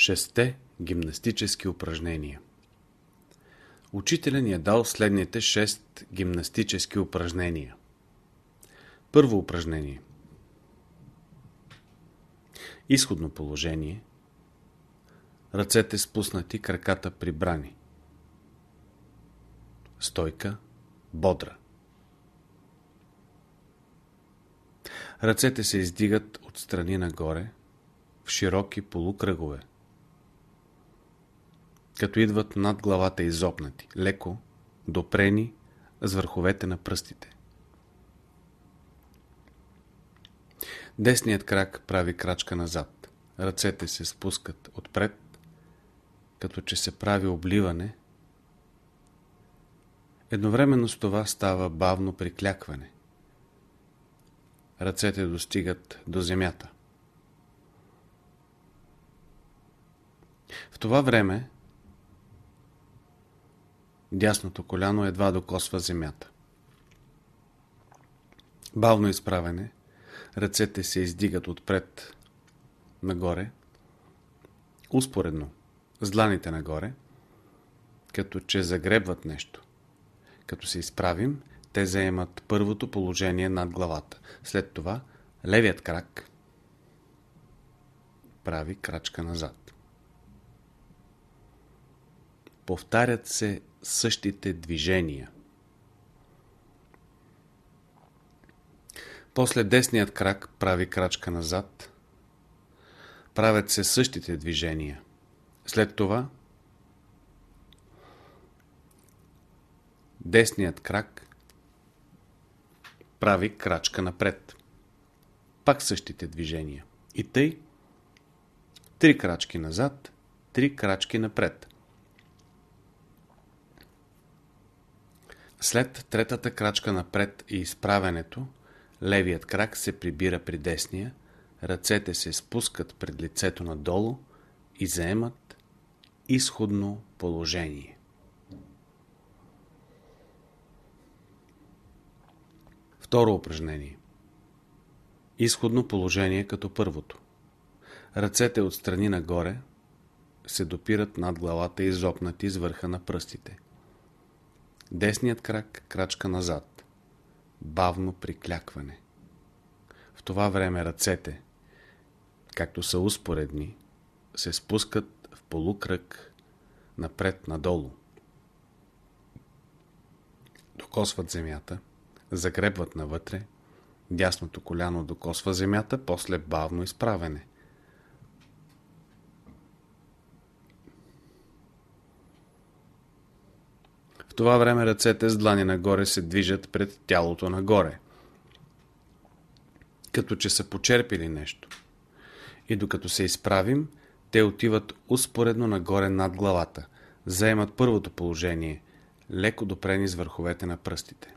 Шесте гимнастически упражнения Учителя ни е дал следните шест гимнастически упражнения. Първо упражнение. Изходно положение. Ръцете спуснати, краката прибрани. Стойка. Бодра. Ръцете се издигат от страни нагоре в широки полукръгове като идват над главата изопнати, леко, допрени с върховете на пръстите. Десният крак прави крачка назад. Ръцете се спускат отпред, като че се прави обливане. Едновременно с това става бавно приклякване. Ръцете достигат до земята. В това време Дясното коляно едва докосва земята. Бавно изправене, ръцете се издигат отпред нагоре, успоредно, с дланите нагоре, като че загребват нещо. Като се изправим, те заемат първото положение над главата. След това левият крак прави крачка назад. Повтарят се същите движения. После десният крак прави крачка назад. Правят се същите движения. След това десният крак прави крачка напред. Пак същите движения. И тъй три крачки назад, три крачки напред. След третата крачка напред и изправенето, левият крак се прибира при десния, ръцете се спускат пред лицето надолу и заемат изходно положение. Второ упражнение. Изходно положение като първото. Ръцете от страни нагоре се допират над главата изопнати с върха на пръстите. Десният крак крачка назад. Бавно приклякване. В това време ръцете, както са успоредни, се спускат в полукръг напред-надолу. Докосват земята, загребват навътре, дясното коляно докосва земята, после бавно изправене – това време ръцете с длани нагоре се движат пред тялото нагоре. Като че са почерпили нещо. И докато се изправим, те отиват успоредно нагоре над главата. Заемат първото положение, леко допрени с върховете на пръстите.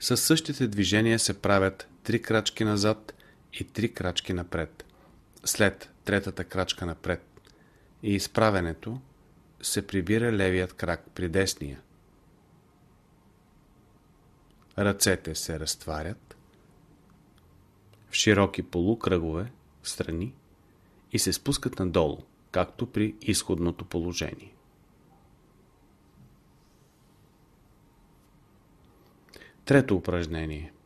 Със същите движения се правят три крачки назад и три крачки напред. След третата крачка напред и изправенето се прибира левият крак при десния. Ръцете се разтварят в широки полукръгове страни и се спускат надолу, както при изходното положение. Трето упражнение –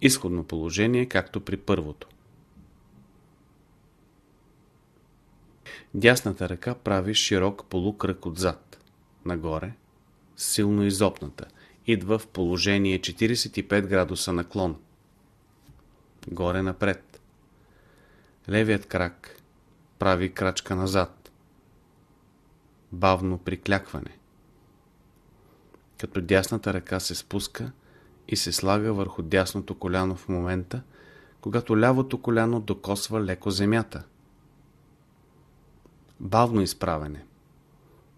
изходно положение, както при първото. Дясната ръка прави широк полукръг отзад, нагоре, силно изопната, идва в положение 45 градуса наклон. Горе напред. Левият крак прави крачка назад. Бавно приклякване. Като дясната ръка се спуска и се слага върху дясното коляно в момента, когато лявото коляно докосва леко земята. Бавно изправене.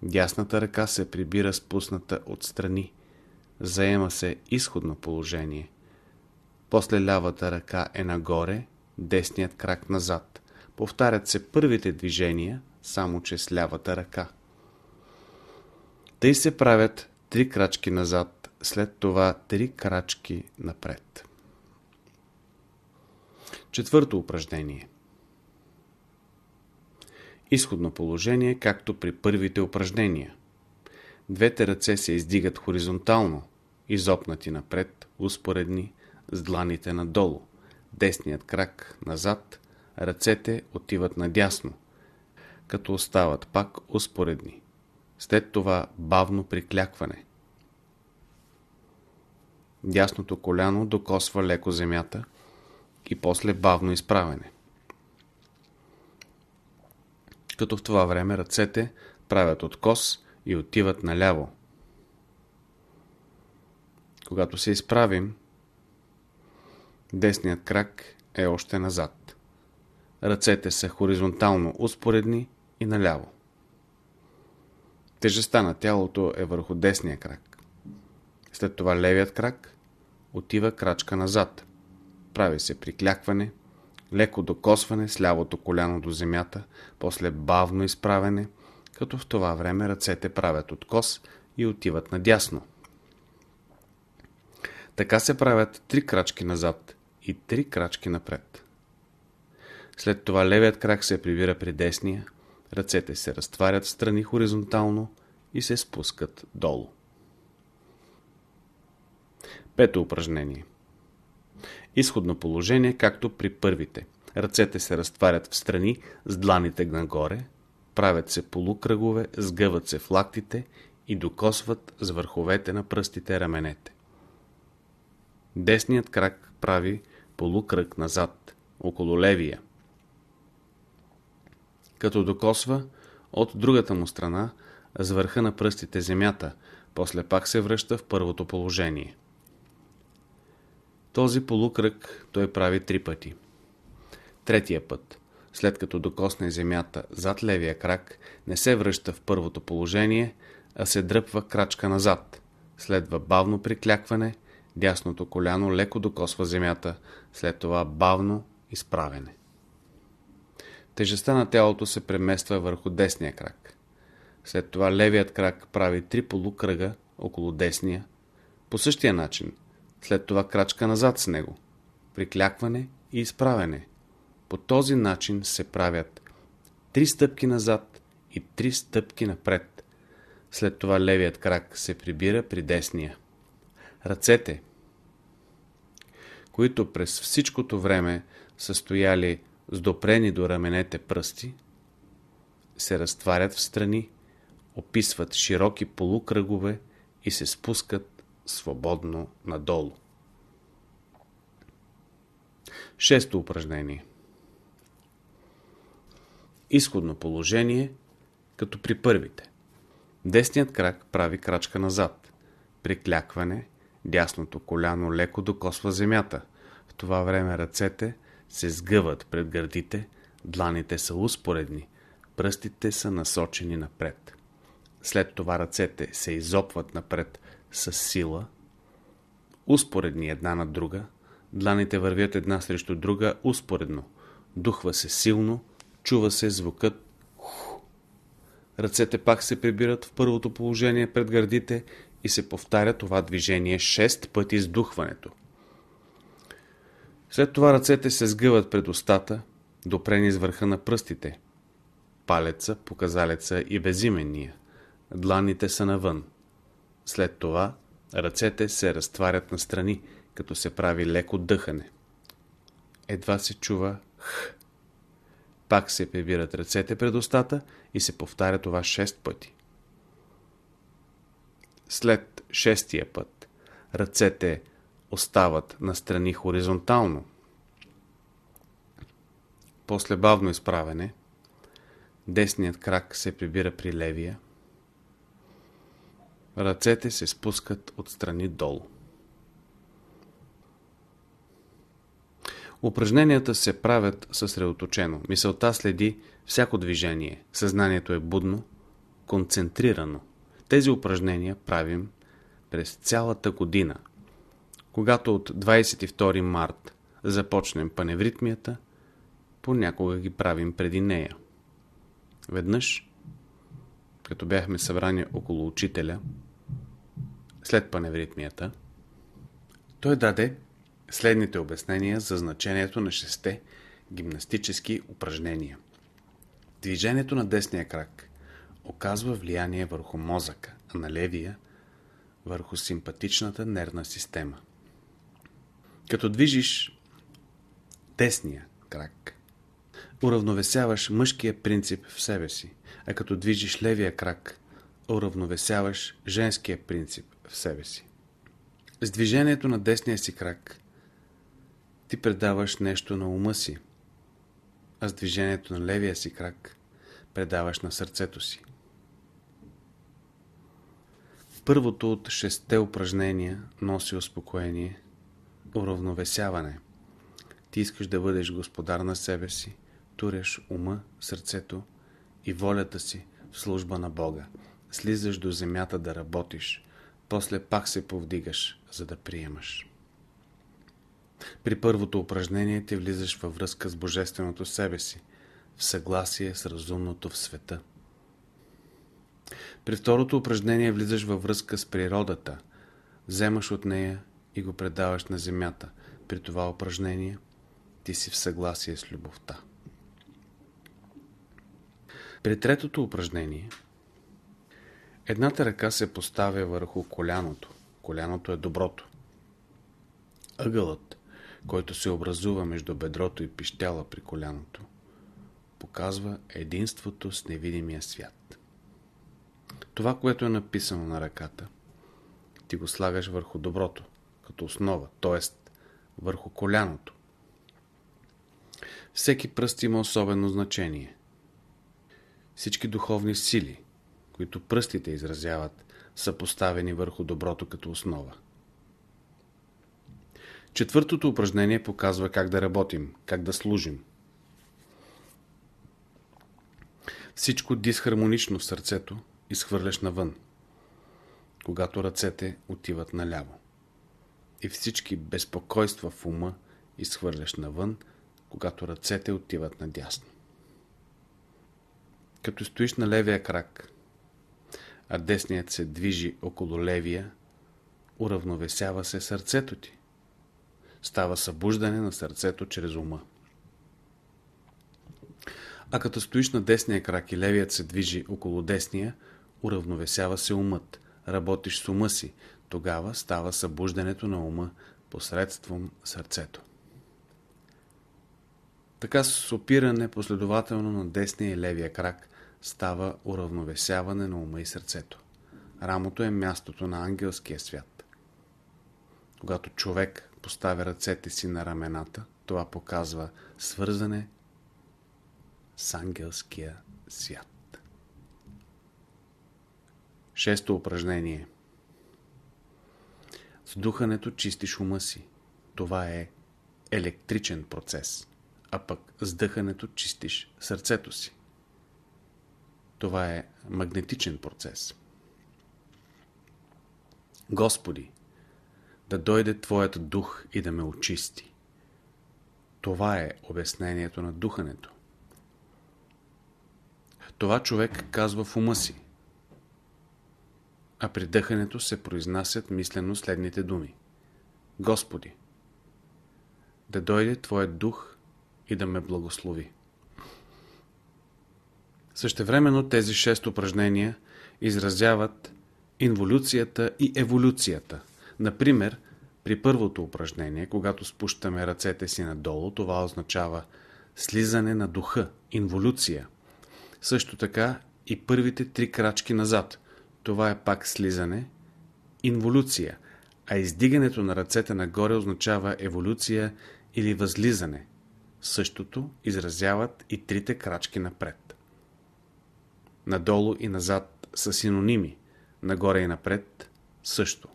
Дясната ръка се прибира спусната отстрани. Заема се изходно положение. После лявата ръка е нагоре, десният крак назад. Повтарят се първите движения, само че с лявата ръка. Тъй се правят три крачки назад след това три крачки напред. Четвърто упражнение. Изходно положение, както при първите упражнения. Двете ръце се издигат хоризонтално, изопнати напред, успоредни, с дланите надолу. Десният крак назад, ръцете отиват надясно, като остават пак успоредни. След това бавно приклякване. Дясното коляно докосва леко земята и после бавно изправене. Като в това време ръцете правят откос и отиват наляво. Когато се изправим, десният крак е още назад. Ръцете са хоризонтално успоредни и наляво. Тежестта на тялото е върху десния крак. След това левият крак отива крачка назад. Прави се приклякване, леко докосване с лявото коляно до земята, после бавно изправене, като в това време ръцете правят откос и отиват надясно. Така се правят три крачки назад и три крачки напред. След това левият крак се прибира при десния, ръцете се разтварят страни хоризонтално и се спускат долу. Пето упражнение. Изходно положение, както при първите. Ръцете се разтварят в страни с дланите нагоре, правят се полукръгове, сгъват се в лактите и докосват с върховете на пръстите раменете. Десният крак прави полукръг назад, около левия. Като докосва от другата му страна с върха на пръстите земята, после пак се връща в първото положение. Този полукръг той прави три пъти. Третия път, след като докосне земята зад левия крак, не се връща в първото положение, а се дръпва крачка назад. Следва бавно приклякване, дясното коляно леко докосва земята, след това бавно изправене. Тежестта на тялото се премества върху десния крак. След това левият крак прави три полукръга около десния. По същия начин, след това крачка назад с него. Приклякване и изправене. По този начин се правят три стъпки назад и три стъпки напред. След това левият крак се прибира при десния. Ръцете, които през всичкото време са стояли с допрени до раменете пръсти, се разтварят в страни, описват широки полукръгове и се спускат свободно надолу. Шесто упражнение. Изходно положение, като при първите. Десният крак прави крачка назад. Приклякване, дясното коляно леко докосва земята. В това време ръцете се сгъват пред гърдите, дланите са успоредни, пръстите са насочени напред. След това ръцете се изопват напред с сила, успоредни една на друга, дланите вървят една срещу друга успоредно. Духва се силно, чува се звукът Ху. Ръцете пак се прибират в първото положение пред гърдите и се повтаря това движение 6 пъти с духването. След това ръцете се сгъват пред устата, допрени с върха на пръстите. Палеца, показалеца и безименния. Дланите са навън. След това ръцете се разтварят на страни, като се прави леко дъхане. Едва се чува х. Пак се прибират ръцете пред устата и се повтаря това 6 пъти. След шестия път ръцете остават на страни хоризонтално. После бавно изправене, десният крак се прибира при левия, ръцете се спускат от страни долу. Упражненията се правят съсредоточено. Мисълта следи всяко движение. Съзнанието е будно, концентрирано. Тези упражнения правим през цялата година. Когато от 22 март започнем паневритмията, понякога ги правим преди нея. Веднъж, като бяхме събрани около учителя, след паневритмията, той даде следните обяснения за значението на шесте гимнастически упражнения. Движението на десния крак оказва влияние върху мозъка, а на левия върху симпатичната нервна система. Като движиш десния крак, уравновесяваш мъжкия принцип в себе си, а като движиш левия крак, уравновесяваш женския принцип в себе си. С движението на десния си крак ти предаваш нещо на ума си, а с движението на левия си крак предаваш на сърцето си. Първото от шесте упражнения носи успокоение, уравновесяване. Ти искаш да бъдеш господар на себе си, туреш ума, сърцето и волята си в служба на Бога. Слизаш до земята да работиш, после пак се повдигаш, за да приемаш. При първото упражнение ти влизаш във връзка с Божественото себе си, в съгласие с разумното в света. При второто упражнение влизаш във връзка с природата, вземаш от нея и го предаваш на земята. При това упражнение ти си в съгласие с любовта. При третото упражнение едната ръка се поставя върху коляното. Коляното е доброто. Ъгълът, който се образува между бедрото и пищяла при коляното, показва единството с невидимия свят. Това, което е написано на ръката, ти го слагаш върху доброто, като основа, т.е. върху коляното. Всеки пръст има особено значение. Всички духовни сили, които пръстите изразяват, са поставени върху доброто като основа. Четвъртото упражнение показва как да работим, как да служим. Всичко дисхармонично в сърцето изхвърляш навън, когато ръцете отиват наляво. И всички безпокойства в ума изхвърляш навън, когато ръцете отиват надясно. Като стоиш на левия крак, а десният се движи около левия, уравновесява се сърцето ти. Става събуждане на сърцето чрез ума. А като стоиш на десния крак и левият се движи около десния, уравновесява се умът. Работиш с ума си. Тогава става събуждането на ума посредством сърцето. Така с опиране последователно на десния и левия крак става уравновесяване на ума и сърцето. Рамото е мястото на ангелския свят. Когато човек поставя ръцете си на рамената, това показва свързане с ангелския свят. Шесто упражнение. С духането чистиш ума си. Това е електричен процес. А пък с дъхането чистиш сърцето си. Това е магнетичен процес. Господи, да дойде Твоят дух и да ме очисти. Това е обяснението на духането. Това човек казва в ума си. А при дъхането се произнасят мислено следните думи. Господи, да дойде Твоят дух и да ме благослови. Същевременно тези шест упражнения изразяват инволюцията и еволюцията. Например, при първото упражнение, когато спущаме ръцете си надолу, това означава слизане на духа, инволюция. Също така и първите три крачки назад. Това е пак слизане, инволюция, а издигането на ръцете нагоре означава еволюция или възлизане. Същото изразяват и трите крачки напред. Надолу и назад са синоними, нагоре и напред също.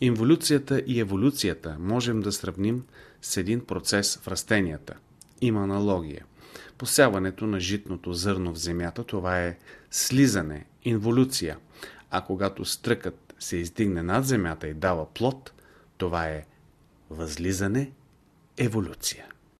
Инволюцията и еволюцията можем да сравним с един процес в растенията. Има аналогия. Посяването на житното зърно в земята, това е слизане, инволюция. А когато стръкът се издигне над земята и дава плод, това е възлизане, еволюция.